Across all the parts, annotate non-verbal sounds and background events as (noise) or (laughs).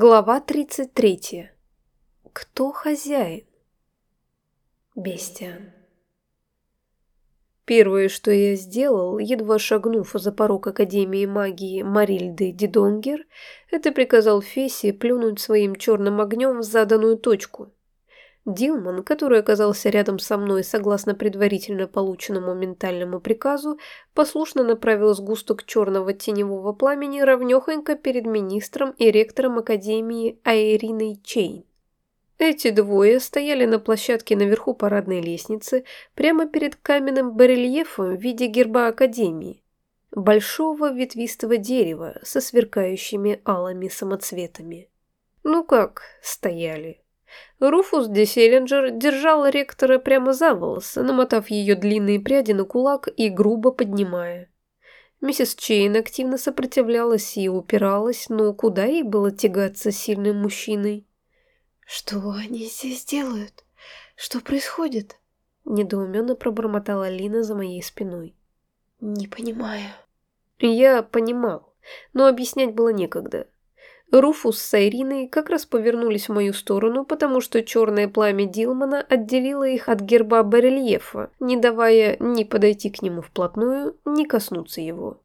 Глава 33. Кто хозяин? Бестиан. Первое, что я сделал, едва шагнув за порог Академии магии Марильды Дидонгер, это приказал Фесси плюнуть своим черным огнем в заданную точку. Дилман, который оказался рядом со мной согласно предварительно полученному ментальному приказу, послушно направил сгусток черного теневого пламени ровнёхонько перед министром и ректором Академии Айриной Чейн. Эти двое стояли на площадке наверху парадной лестницы, прямо перед каменным барельефом в виде герба Академии, большого ветвистого дерева со сверкающими алыми самоцветами. Ну как, стояли. Руфус Деселлинджер держал ректора прямо за волосы, намотав ее длинные пряди на кулак и грубо поднимая. Миссис Чейн активно сопротивлялась и упиралась, но куда ей было тягаться сильным мужчиной? «Что они здесь делают? Что происходит?» Недоуменно пробормотала Лина за моей спиной. «Не понимаю». Я понимал, но объяснять было некогда. Руфус с Айриной как раз повернулись в мою сторону, потому что черное пламя Дилмана отделило их от герба барельефа, не давая ни подойти к нему вплотную, ни коснуться его.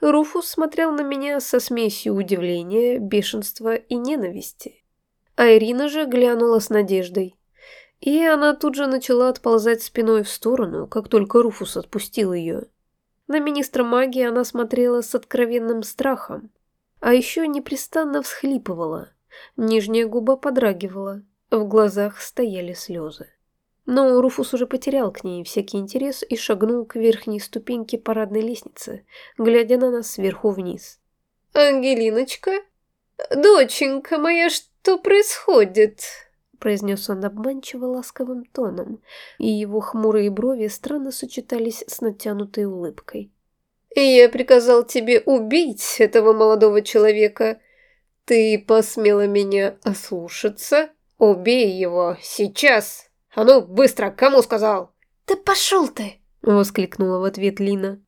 Руфус смотрел на меня со смесью удивления, бешенства и ненависти. Айрина же глянула с надеждой. И она тут же начала отползать спиной в сторону, как только Руфус отпустил ее. На министра магии она смотрела с откровенным страхом, а еще непрестанно всхлипывала. Нижняя губа подрагивала, в глазах стояли слезы. Но Руфус уже потерял к ней всякий интерес и шагнул к верхней ступеньке парадной лестницы, глядя на нас сверху вниз. «Ангелиночка? Доченька моя, что происходит?» произнес он обманчиво ласковым тоном, и его хмурые брови странно сочетались с натянутой улыбкой. Я приказал тебе убить этого молодого человека. Ты посмела меня ослушаться? Убей его сейчас! А ну, быстро, кому сказал?» «Да пошел ты!» — воскликнула в ответ Лина.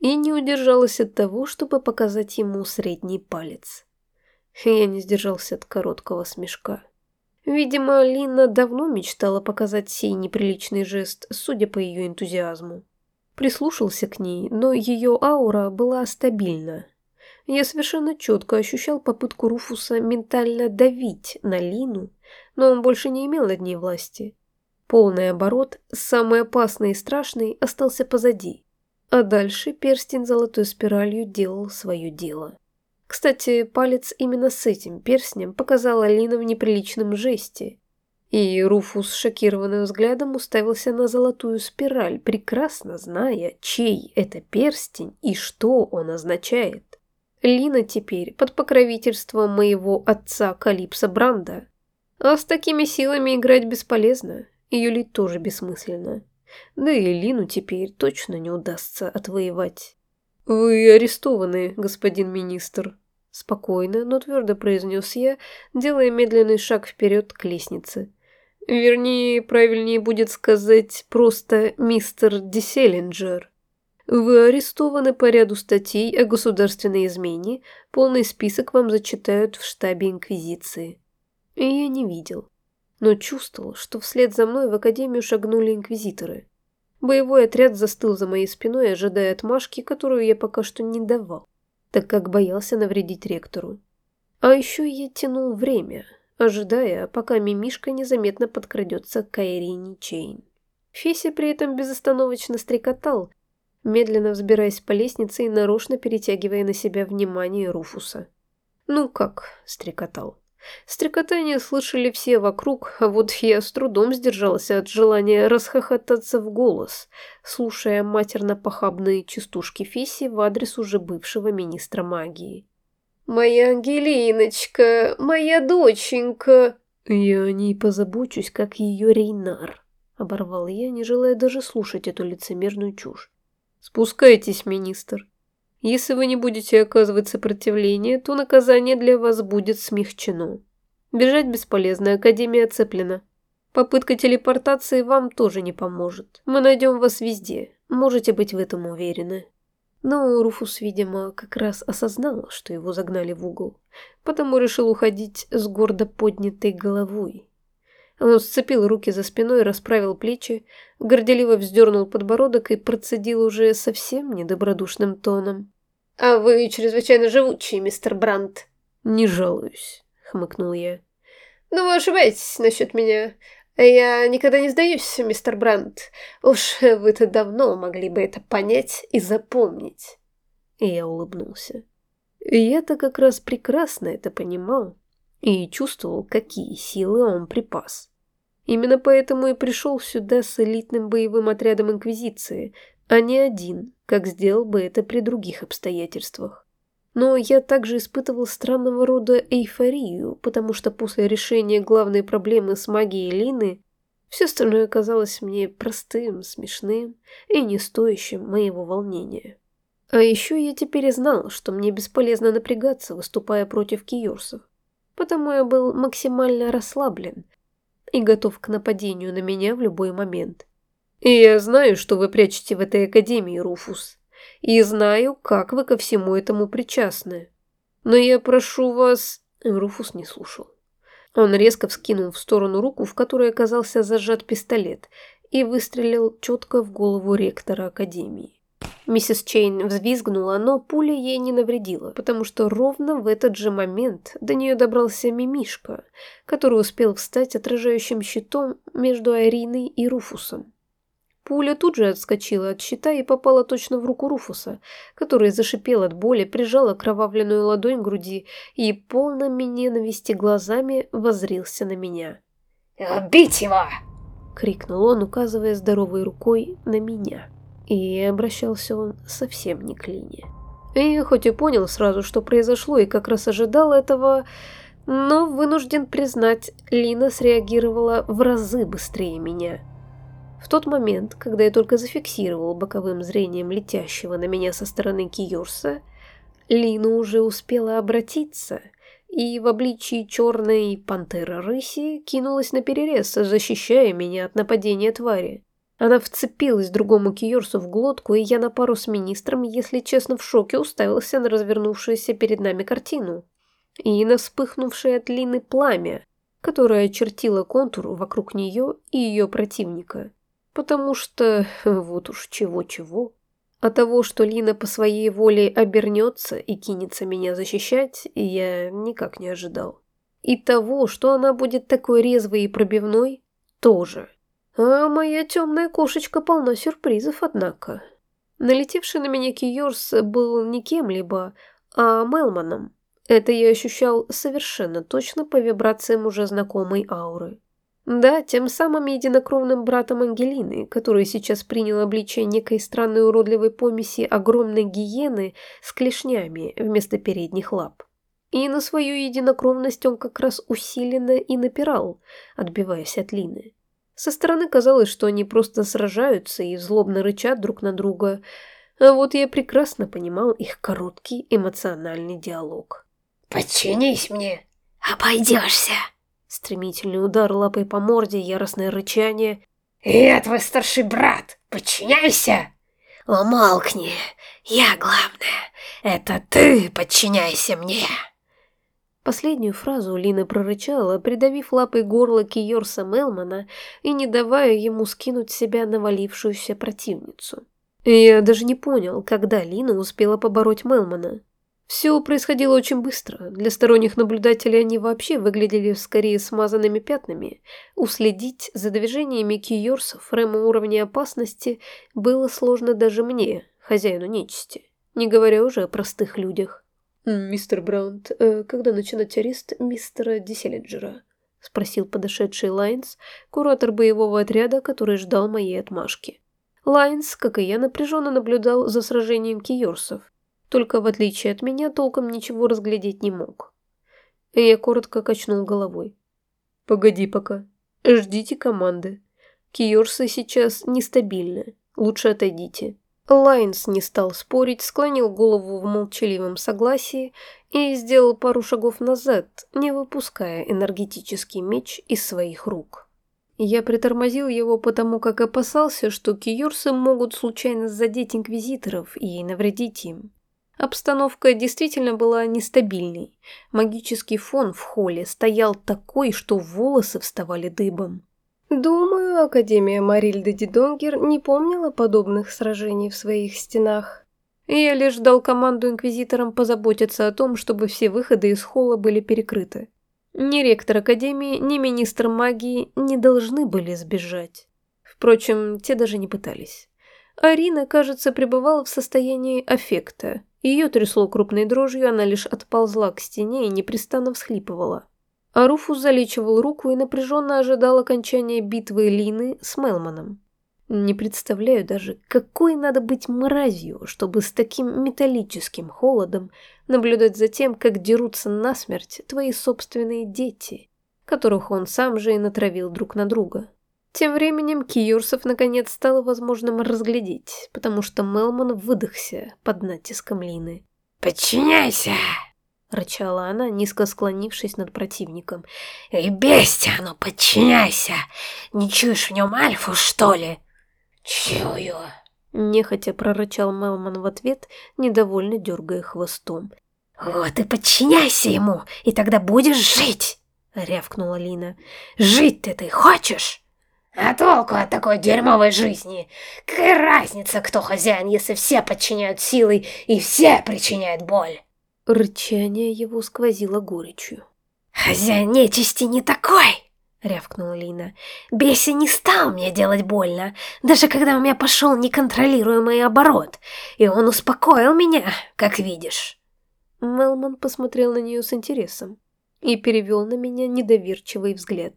И не удержалась от того, чтобы показать ему средний палец. Я не сдержался от короткого смешка. Видимо, Лина давно мечтала показать сей неприличный жест, судя по ее энтузиазму прислушался к ней, но ее аура была стабильна. Я совершенно четко ощущал попытку Руфуса ментально давить на Лину, но он больше не имел над ней власти. Полный оборот, самый опасный и страшный, остался позади. А дальше перстень золотой спиралью делал свое дело. Кстати, палец именно с этим перстнем показала Лина в неприличном жесте, и Руфус шокированным взглядом уставился на золотую спираль, прекрасно зная, чей это перстень и что он означает. Лина теперь под покровительством моего отца Калипса Бранда. А с такими силами играть бесполезно, и юлить тоже бессмысленно. Да и Лину теперь точно не удастся отвоевать. «Вы арестованы, господин министр», – спокойно, но твердо произнес я, делая медленный шаг вперед к лестнице. Вернее, правильнее будет сказать просто мистер Диселлинджер. Вы арестованы по ряду статей о государственной измене, полный список вам зачитают в штабе Инквизиции. Я не видел, но чувствовал, что вслед за мной в Академию шагнули инквизиторы. Боевой отряд застыл за моей спиной, ожидая отмашки, которую я пока что не давал, так как боялся навредить ректору. А еще я тянул время, ожидая, пока мимишка незаметно подкрадется к Айрине Чейн. Феси при этом безостановочно стрекотал, медленно взбираясь по лестнице и нарочно перетягивая на себя внимание Руфуса. Ну как стрекотал? Стрекотание слышали все вокруг, а вот я с трудом сдержался от желания расхохотаться в голос, слушая матерно-похабные частушки Феси в адрес уже бывшего министра магии. «Моя Ангелиночка, моя доченька!» «Я о ней позабочусь, как ее Рейнар», — оборвал я, не желая даже слушать эту лицемерную чушь. «Спускайтесь, министр. Если вы не будете оказывать сопротивление, то наказание для вас будет смягчено. Бежать бесполезно, Академия оцеплена. Попытка телепортации вам тоже не поможет. Мы найдем вас везде, можете быть в этом уверены». Но Руфус, видимо, как раз осознал, что его загнали в угол, потому решил уходить с гордо поднятой головой. Он сцепил руки за спиной, расправил плечи, горделиво вздернул подбородок и процедил уже совсем недобродушным тоном. «А вы чрезвычайно живучий, мистер Брандт». «Не жалуюсь», — хмыкнул я. «Но вы ошибаетесь насчет меня. Я никогда не сдаюсь, мистер Брандт. Уж вы-то давно могли бы это понять и запомнить». И я улыбнулся. Я-то как раз прекрасно это понимал и чувствовал, какие силы он припас. Именно поэтому и пришел сюда с элитным боевым отрядом Инквизиции, а не один, как сделал бы это при других обстоятельствах. Но я также испытывал странного рода эйфорию, потому что после решения главной проблемы с магией Лины все остальное казалось мне простым, смешным и не стоящим моего волнения. А еще я теперь знал, что мне бесполезно напрягаться, выступая против киорсов, потому я был максимально расслаблен и готов к нападению на меня в любой момент. И я знаю, что вы прячете в этой академии, Руфус. И знаю, как вы ко всему этому причастны. Но я прошу вас...» Руфус не слушал. Он резко вскинул в сторону руку, в которой оказался зажат пистолет, и выстрелил четко в голову ректора академии. Миссис Чейн взвизгнула, но пуля ей не навредила, потому что ровно в этот же момент до нее добрался мимишка, который успел встать отражающим щитом между Ариной и Руфусом. Пуля тут же отскочила от щита и попала точно в руку Руфуса, который зашипел от боли, прижал окровавленную ладонь к груди и полными ненависти глазами возрился на меня. «Убить его!» — крикнул он, указывая здоровой рукой на меня. И обращался он совсем не к Лине. И хоть и понял сразу, что произошло, и как раз ожидал этого, но вынужден признать, Лина среагировала в разы быстрее меня — в тот момент, когда я только зафиксировал боковым зрением летящего на меня со стороны Киорса, Лина уже успела обратиться и в обличии черной пантеры-рыси кинулась на перерез, защищая меня от нападения твари. Она вцепилась другому Киорсу в глотку, и я на пару с министром, если честно, в шоке уставился на развернувшуюся перед нами картину. И на вспыхнувшее от Лины пламя, которое очертило контур вокруг нее и ее противника потому что (laughs) вот уж чего-чего. А того, что Лина по своей воле обернется и кинется меня защищать, я никак не ожидал. И того, что она будет такой резвой и пробивной, тоже. А моя темная кошечка полна сюрпризов, однако. Налетевший на меня Киорс был не кем-либо, а Мелманом. Это я ощущал совершенно точно по вибрациям уже знакомой ауры. Да, тем самым единокровным братом Ангелины, который сейчас принял обличие некой странной уродливой помеси огромной гиены с клешнями вместо передних лап. И на свою единокровность он как раз усиленно и напирал, отбиваясь от Лины. Со стороны казалось, что они просто сражаются и злобно рычат друг на друга, а вот я прекрасно понимал их короткий эмоциональный диалог. «Подчинись мне!» «Обойдешься!» Стремительный удар лапой по морде, яростное рычание. «Я твой старший брат! Подчиняйся!» «Умолкни! Я главное! Это ты подчиняйся мне!» Последнюю фразу Лина прорычала, придавив лапой горло Киорса Мелмана и не давая ему скинуть себя навалившуюся противницу. Я даже не понял, когда Лина успела побороть Мелмана. Все происходило очень быстро. Для сторонних наблюдателей они вообще выглядели скорее смазанными пятнами. Уследить за движениями киорсов Рэма уровня опасности было сложно даже мне, хозяину нечисти, не говоря уже о простых людях. «Мистер Браунт, э, когда начинать арест мистера Диселинджера?» — спросил подошедший Лайнс, куратор боевого отряда, который ждал моей отмашки. Лайнс, как и я, напряженно наблюдал за сражением киорсов только в отличие от меня толком ничего разглядеть не мог. И я коротко качнул головой. «Погоди пока. Ждите команды. Киорсы сейчас нестабильны. Лучше отойдите». Лайнс не стал спорить, склонил голову в молчаливом согласии и сделал пару шагов назад, не выпуская энергетический меч из своих рук. Я притормозил его потому, как опасался, что киюрсы могут случайно задеть инквизиторов и навредить им. Обстановка действительно была нестабильной. Магический фон в холле стоял такой, что волосы вставали дыбом. Думаю, Академия Марильды Дидонгер не помнила подобных сражений в своих стенах. Я лишь дал команду инквизиторам позаботиться о том, чтобы все выходы из холла были перекрыты. Ни ректор Академии, ни министр магии не должны были сбежать. Впрочем, те даже не пытались. Арина, кажется, пребывала в состоянии аффекта. Ее трясло крупной дрожью, она лишь отползла к стене и непрестанно всхлипывала. А Руфус залечивал руку и напряженно ожидал окончания битвы Лины с Мелманом. Не представляю даже, какой надо быть мразью, чтобы с таким металлическим холодом наблюдать за тем, как дерутся насмерть твои собственные дети, которых он сам же и натравил друг на друга. Тем временем Киюрсов наконец стало возможным разглядеть, потому что Мелман выдохся под натиском Лины. «Подчиняйся!» — рычала она, низко склонившись над противником. «И бестия, ну подчиняйся! Не чуешь в нем альфу, что ли?» «Чую!» Нехотя прорычал Мелман в ответ, недовольно дергая хвостом. «Вот и подчиняйся ему, и тогда будешь жить!» — рявкнула Лина. «Жить-то ты хочешь?» «А толку от такой дерьмовой жизни? Какая разница, кто хозяин, если все подчиняют силой и все причиняют боль?» Рычание его сквозило горечью. «Хозяин нечисти не такой!» — рявкнула Лина. «Беси не стал мне делать больно, даже когда у меня пошел неконтролируемый оборот, и он успокоил меня, как видишь». Мелман посмотрел на нее с интересом и перевел на меня недоверчивый взгляд.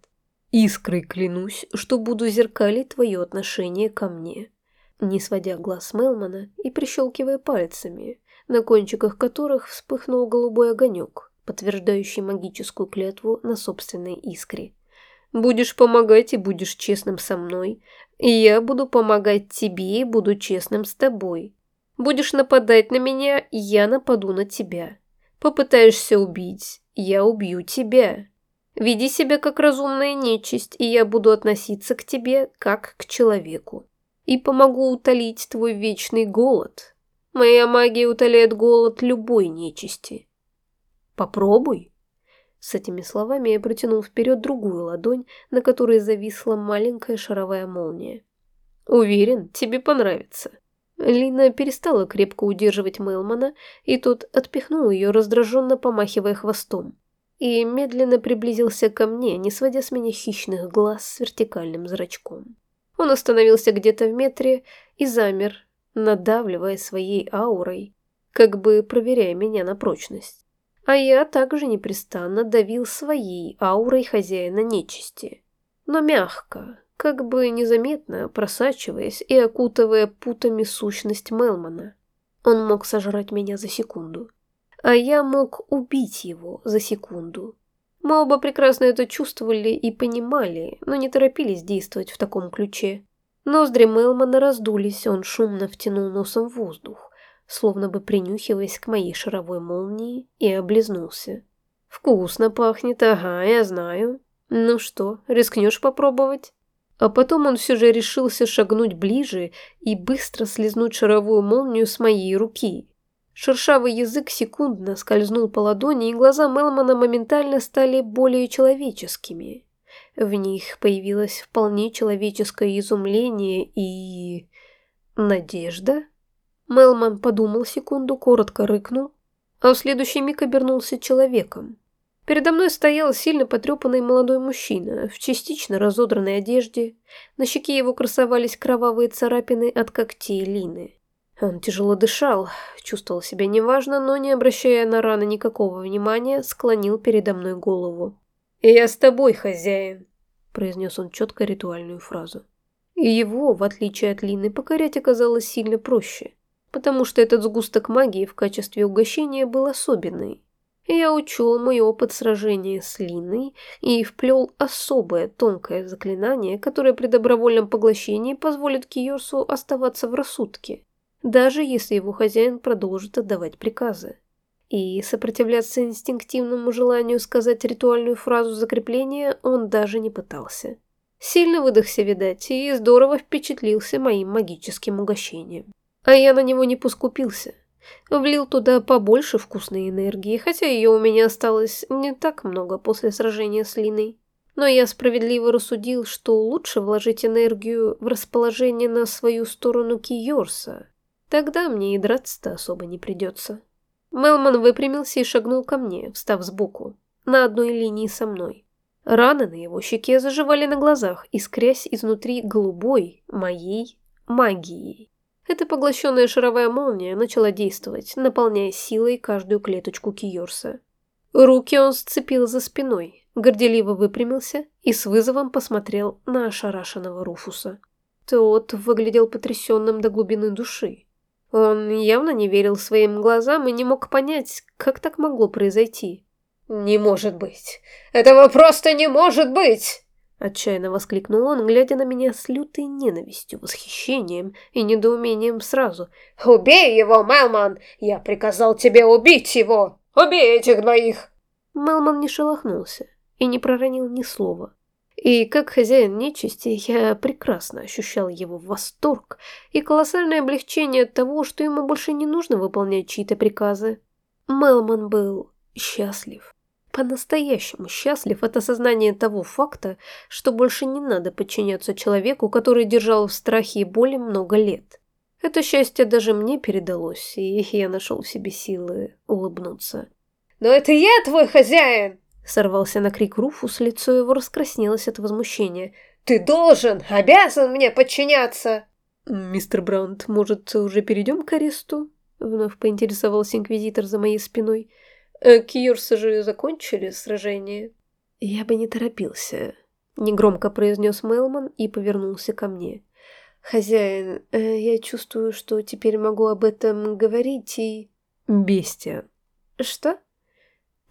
«Искрой клянусь, что буду зеркалить твое отношение ко мне», не сводя глаз Мелмана и прищелкивая пальцами, на кончиках которых вспыхнул голубой огонек, подтверждающий магическую клятву на собственной искре. Будешь помогать и будешь честным со мной. И я буду помогать тебе и буду честным с тобой. Будешь нападать на меня, я нападу на тебя. Попытаешься убить, я убью тебя. Веди себя как разумная нечисть, и я буду относиться к тебе как к человеку. И помогу утолить твой вечный голод. Моя магия утоляет голод любой нечисти. Попробуй. С этими словами я протянул вперед другую ладонь, на которой зависла маленькая шаровая молния. «Уверен, тебе понравится». Лина перестала крепко удерживать Мелмана, и тот отпихнул ее, раздраженно помахивая хвостом. И медленно приблизился ко мне, не сводя с меня хищных глаз с вертикальным зрачком. Он остановился где-то в метре и замер, надавливая своей аурой, как бы проверяя меня на прочность а я также непрестанно давил своей аурой хозяина нечисти. Но мягко, как бы незаметно просачиваясь и окутывая путами сущность Мелмана. Он мог сожрать меня за секунду. А я мог убить его за секунду. Мы оба прекрасно это чувствовали и понимали, но не торопились действовать в таком ключе. Ноздри Мелмана раздулись, он шумно втянул носом воздух словно бы принюхиваясь к моей шаровой молнии, и облизнулся. «Вкусно пахнет, ага, я знаю. Ну что, рискнешь попробовать?» А потом он все же решился шагнуть ближе и быстро слезнуть шаровую молнию с моей руки. Шершавый язык секундно скользнул по ладони, и глаза Мелмана моментально стали более человеческими. В них появилось вполне человеческое изумление и... надежда? Мелман подумал секунду, коротко рыкнул, а в следующий миг обернулся человеком. Передо мной стоял сильно потрепанный молодой мужчина в частично разодранной одежде. На щеке его красовались кровавые царапины от когтей Лины. Он тяжело дышал, чувствовал себя неважно, но, не обращая на раны никакого внимания, склонил передо мной голову. «Я с тобой, хозяин», — произнес он четко ритуальную фразу. И его, в отличие от Лины, покорять оказалось сильно проще потому что этот сгусток магии в качестве угощения был особенный. Я учел мой опыт сражения с Линой и вплел особое тонкое заклинание, которое при добровольном поглощении позволит Киорсу оставаться в рассудке, даже если его хозяин продолжит отдавать приказы. И сопротивляться инстинктивному желанию сказать ритуальную фразу закрепления он даже не пытался. Сильно выдохся, видать, и здорово впечатлился моим магическим угощением. А я на него не поскупился. Влил туда побольше вкусной энергии, хотя ее у меня осталось не так много после сражения с Линой. Но я справедливо рассудил, что лучше вложить энергию в расположение на свою сторону Киорса. Тогда мне и драться-то особо не придется. Мелман выпрямился и шагнул ко мне, встав сбоку, на одной линии со мной. Раны на его щеке заживали на глазах, искрясь изнутри голубой, моей, магией. Эта поглощенная шаровая молния начала действовать, наполняя силой каждую клеточку Киорса. Руки он сцепил за спиной, горделиво выпрямился и с вызовом посмотрел на ошарашенного Руфуса. Тот выглядел потрясенным до глубины души. Он явно не верил своим глазам и не мог понять, как так могло произойти. «Не может быть! Этого просто не может быть!» Отчаянно воскликнул он, глядя на меня с лютой ненавистью, восхищением и недоумением сразу. «Убей его, Мелман! Я приказал тебе убить его! Убей этих двоих!» Мелман не шелохнулся и не проронил ни слова. И как хозяин нечисти, я прекрасно ощущал его восторг и колоссальное облегчение от того, что ему больше не нужно выполнять чьи-то приказы. Мелман был счастлив по-настоящему счастлив от осознания того факта, что больше не надо подчиняться человеку, который держал в страхе и боли много лет. Это счастье даже мне передалось, и я нашел в себе силы улыбнуться. «Но это я твой хозяин!» Сорвался на крик Руфус, лицо его раскраснелось от возмущения. «Ты должен, обязан мне подчиняться!» «Мистер Браунд, может, уже перейдем к аресту?» Вновь поинтересовался инквизитор за моей спиной. Э, Кьюрсы же закончили сражение. Я бы не торопился, негромко произнес Мелман и повернулся ко мне. Хозяин, э, я чувствую, что теперь могу об этом говорить и... Бестия. Что?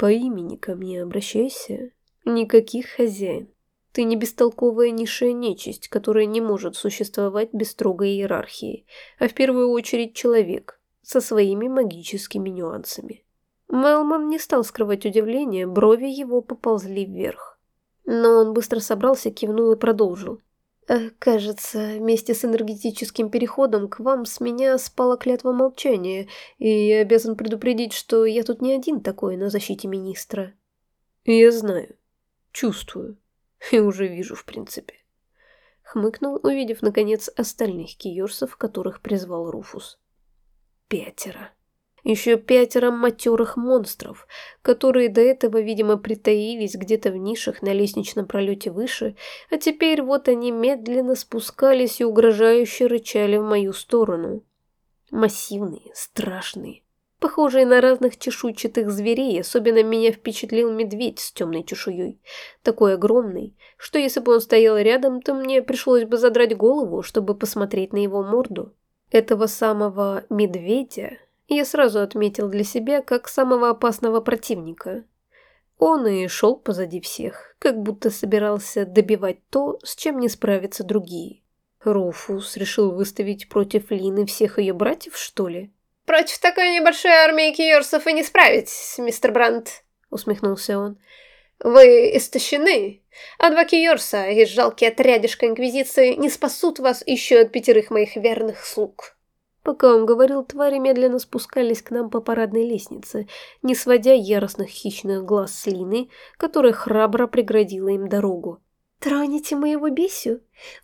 По имени ко мне обращайся. Никаких хозяин. Ты не бестолковая низшая нечисть, которая не может существовать без строгой иерархии, а в первую очередь человек со своими магическими нюансами. Мелман не стал скрывать удивление, брови его поползли вверх. Но он быстро собрался, кивнул и продолжил. «Э, «Кажется, вместе с энергетическим переходом к вам с меня спала клятва молчания, и я обязан предупредить, что я тут не один такой на защите министра». «Я знаю, чувствую и уже вижу, в принципе». Хмыкнул, увидев, наконец, остальных киорсов, которых призвал Руфус. «Пятеро». Еще пятеро матерых монстров, которые до этого, видимо, притаились где-то в нишах на лестничном пролете выше, а теперь вот они медленно спускались и угрожающе рычали в мою сторону. Массивные, страшные, похожие на разных чешуйчатых зверей, особенно меня впечатлил медведь с темной чешуей, такой огромный, что если бы он стоял рядом, то мне пришлось бы задрать голову, чтобы посмотреть на его морду. Этого самого медведя я сразу отметил для себя как самого опасного противника. Он и шел позади всех, как будто собирался добивать то, с чем не справятся другие. Руфус решил выставить против Лины всех ее братьев, что ли? «Против такой небольшой армии киорсов и не справитесь, мистер Брандт», — усмехнулся он. «Вы истощены, а два киорса и жалкий отрядишка Инквизиции не спасут вас еще от пятерых моих верных слуг». Пока он говорил, твари медленно спускались к нам по парадной лестнице, не сводя яростных хищных глаз с Лины, которая храбро преградила им дорогу. «Троните моего бесю?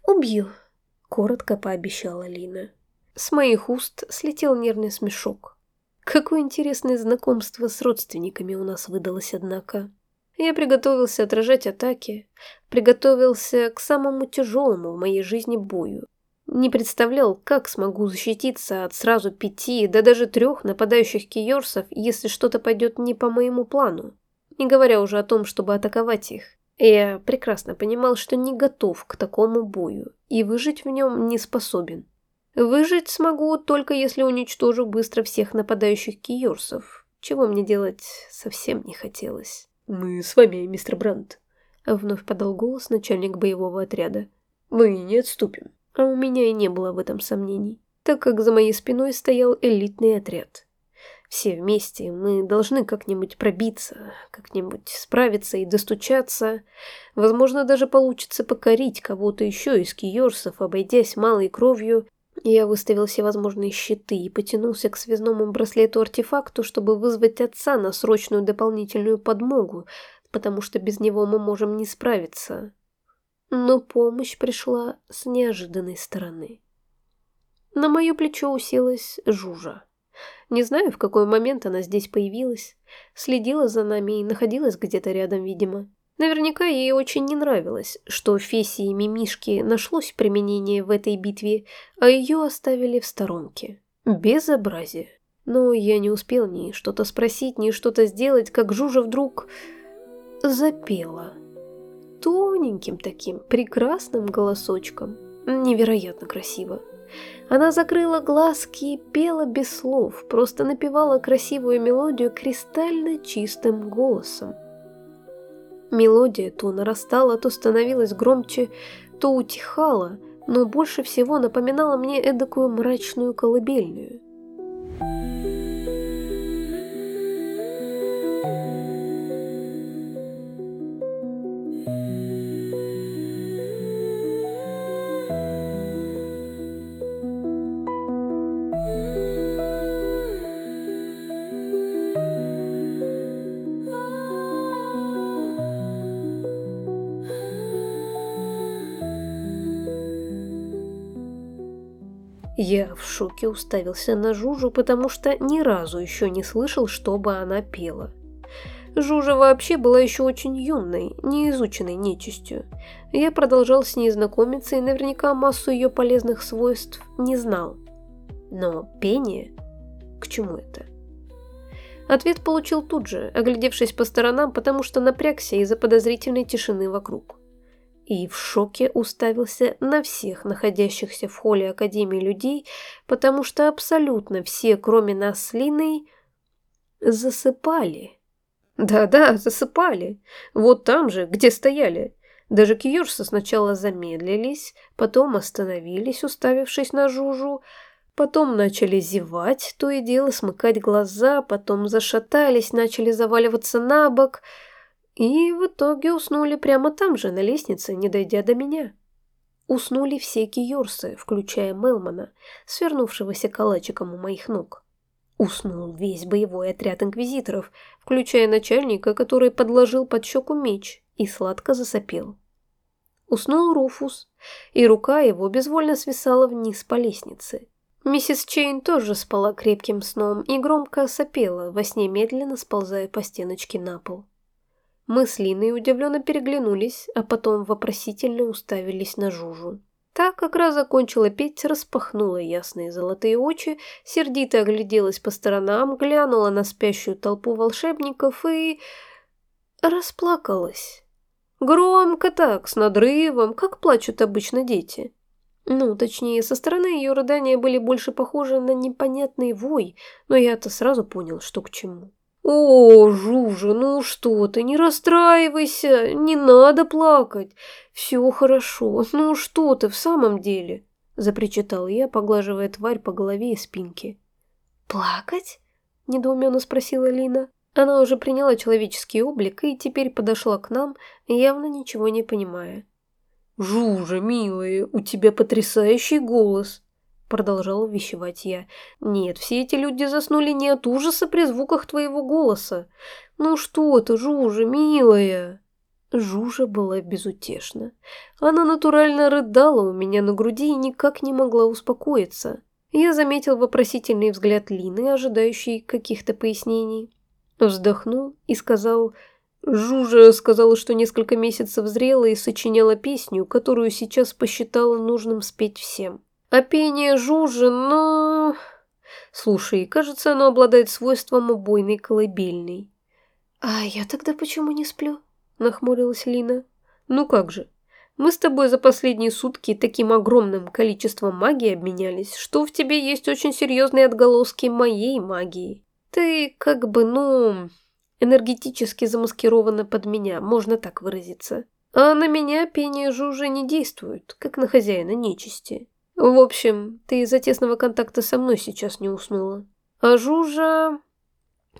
Убью!» — коротко пообещала Лина. С моих уст слетел нервный смешок. Какое интересное знакомство с родственниками у нас выдалось, однако. Я приготовился отражать атаки, приготовился к самому тяжелому в моей жизни бою, не представлял, как смогу защититься от сразу пяти, да даже трех нападающих киорсов, если что-то пойдет не по моему плану. Не говоря уже о том, чтобы атаковать их. Я прекрасно понимал, что не готов к такому бою, и выжить в нем не способен. Выжить смогу только если уничтожу быстро всех нападающих киорсов, чего мне делать совсем не хотелось. «Мы с вами, мистер Брандт», — вновь подал голос начальник боевого отряда. «Мы не отступим». А у меня и не было в этом сомнений, так как за моей спиной стоял элитный отряд. Все вместе мы должны как-нибудь пробиться, как-нибудь справиться и достучаться. Возможно, даже получится покорить кого-то еще из киорсов, обойдясь малой кровью. Я выставил все возможные щиты и потянулся к связному браслету-артефакту, чтобы вызвать отца на срочную дополнительную подмогу, потому что без него мы можем не справиться. Но помощь пришла с неожиданной стороны. На мое плечо уселась Жужа. Не знаю, в какой момент она здесь появилась. Следила за нами и находилась где-то рядом, видимо. Наверняка ей очень не нравилось, что Феси и Мимишки нашлось применение в этой битве, а ее оставили в сторонке. Безобразие. Но я не успел ни что-то спросить, ни что-то сделать, как Жужа вдруг запела. Тоненьким таким, прекрасным голосочком. Невероятно красиво. Она закрыла глазки и пела без слов, просто напевала красивую мелодию кристально чистым голосом. Мелодия то нарастала, то становилась громче, то утихала, но больше всего напоминала мне эдакую мрачную колыбельную. Шоке уставился на Жужу, потому что ни разу еще не слышал, чтобы она пела. Жужа вообще была еще очень юной, неизученной нечистью. Я продолжал с ней знакомиться и наверняка массу ее полезных свойств не знал. Но пение? К чему это? Ответ получил тут же, оглядевшись по сторонам, потому что напрягся из-за подозрительной тишины вокруг и в шоке уставился на всех находящихся в холле Академии людей, потому что абсолютно все, кроме нас с Линой, засыпали. Да-да, засыпали. Вот там же, где стояли. Даже Кьюрсы сначала замедлились, потом остановились, уставившись на Жужу, потом начали зевать, то и дело смыкать глаза, потом зашатались, начали заваливаться на бок – и в итоге уснули прямо там же, на лестнице, не дойдя до меня. Уснули все киорсы, включая Мелмана, свернувшегося калачиком у моих ног. Уснул весь боевой отряд инквизиторов, включая начальника, который подложил под щеку меч и сладко засопел. Уснул Руфус, и рука его безвольно свисала вниз по лестнице. Миссис Чейн тоже спала крепким сном и громко сопела, во сне медленно сползая по стеночке на пол. Мы с Линой удивленно переглянулись, а потом вопросительно уставились на Жужу. Та как раз закончила петь, распахнула ясные золотые очи, сердито огляделась по сторонам, глянула на спящую толпу волшебников и... расплакалась. Громко так, с надрывом, как плачут обычно дети. Ну, точнее, со стороны ее рыдания были больше похожи на непонятный вой, но я-то сразу понял, что к чему. «О, Жужа, ну что ты, не расстраивайся, не надо плакать. Все хорошо, ну что ты в самом деле?» Запричитал я, поглаживая тварь по голове и спинке. «Плакать?» – недоуменно спросила Лина. Она уже приняла человеческий облик и теперь подошла к нам, явно ничего не понимая. «Жужа, милая, у тебя потрясающий голос!» Продолжал увещевать я. «Нет, все эти люди заснули не от ужаса при звуках твоего голоса. Ну что ты, Жужа, милая!» Жужа была безутешна. Она натурально рыдала у меня на груди и никак не могла успокоиться. Я заметил вопросительный взгляд Лины, ожидающий каких-то пояснений. Вздохнул и сказал... Жужа сказала, что несколько месяцев зрела и сочиняла песню, которую сейчас посчитала нужным спеть всем. А пение жужи, но... Слушай, кажется, оно обладает свойством убойной колыбельной. А я тогда почему не сплю? Нахмурилась Лина. Ну как же. Мы с тобой за последние сутки таким огромным количеством магии обменялись, что в тебе есть очень серьезные отголоски моей магии. Ты как бы, ну, энергетически замаскирована под меня, можно так выразиться. А на меня пение жужи не действует, как на хозяина нечисти. В общем, ты из-за тесного контакта со мной сейчас не уснула. А Жужа...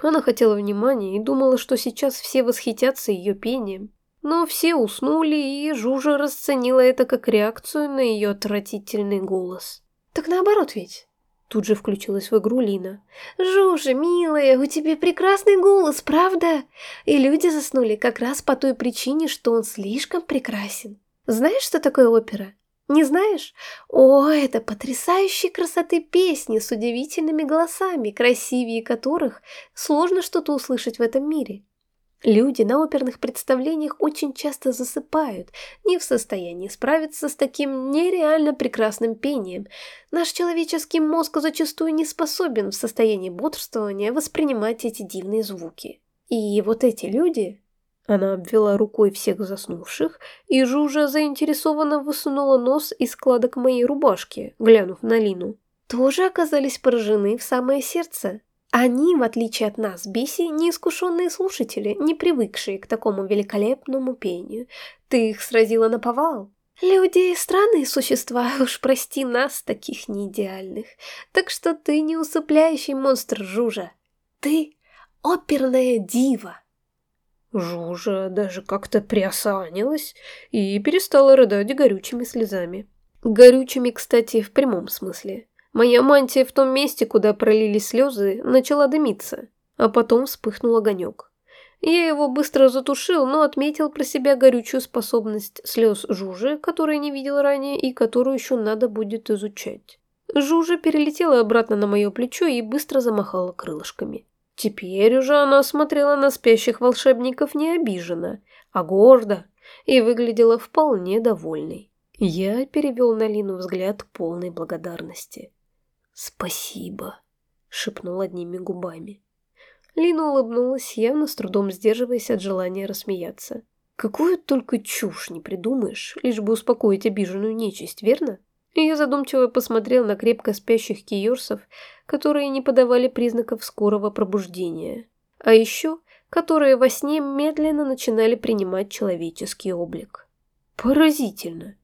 Она хотела внимания и думала, что сейчас все восхитятся ее пением. Но все уснули, и Жужа расценила это как реакцию на ее отвратительный голос. «Так наоборот ведь?» Тут же включилась в игру Лина. «Жужа, милая, у тебя прекрасный голос, правда? И люди заснули как раз по той причине, что он слишком прекрасен. Знаешь, что такое опера? Не знаешь? О, это потрясающей красоты песни с удивительными голосами, красивее которых сложно что-то услышать в этом мире. Люди на оперных представлениях очень часто засыпают, не в состоянии справиться с таким нереально прекрасным пением. Наш человеческий мозг зачастую не способен в состоянии бодрствования воспринимать эти дивные звуки. И вот эти люди, она обвела рукой всех заснувших, и Жужа заинтересованно высунула нос из складок моей рубашки, глянув на Лину. Тоже оказались поражены в самое сердце. Они, в отличие от нас, Биси, неискушенные слушатели, не привыкшие к такому великолепному пению. Ты их сразила на повал. Люди – странные существа, (laughs) уж прости нас, таких неидеальных. Так что ты не усыпляющий монстр, Жужа. Ты – оперная дива. Жужа даже как-то приосанилась и перестала рыдать горючими слезами. Горючими, кстати, в прямом смысле. Моя мантия в том месте, куда пролились слезы, начала дымиться, а потом вспыхнул огонек. Я его быстро затушил, но отметил про себя горючую способность слез Жужи, которую не видел ранее и которую еще надо будет изучать. Жужа перелетела обратно на мое плечо и быстро замахала крылышками. Теперь уже она смотрела на спящих волшебников не обиженно, а гордо и выглядела вполне довольной. Я перевел на Лину взгляд полной благодарности. «Спасибо», — шепнул одними губами. Лина улыбнулась, явно с трудом сдерживаясь от желания рассмеяться. «Какую только чушь не придумаешь, лишь бы успокоить обиженную нечисть, верно?» И я задумчиво посмотрел на крепко спящих киорсов, которые не подавали признаков скорого пробуждения. А еще, которые во сне медленно начинали принимать человеческий облик. Поразительно.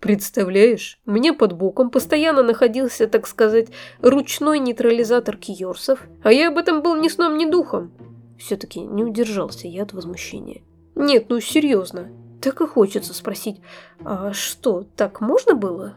Представляешь, мне под боком постоянно находился, так сказать, ручной нейтрализатор киорсов, а я об этом был ни сном, ни духом. Все-таки не удержался я от возмущения. Нет, ну серьезно, так и хочется спросить, а что, так можно было?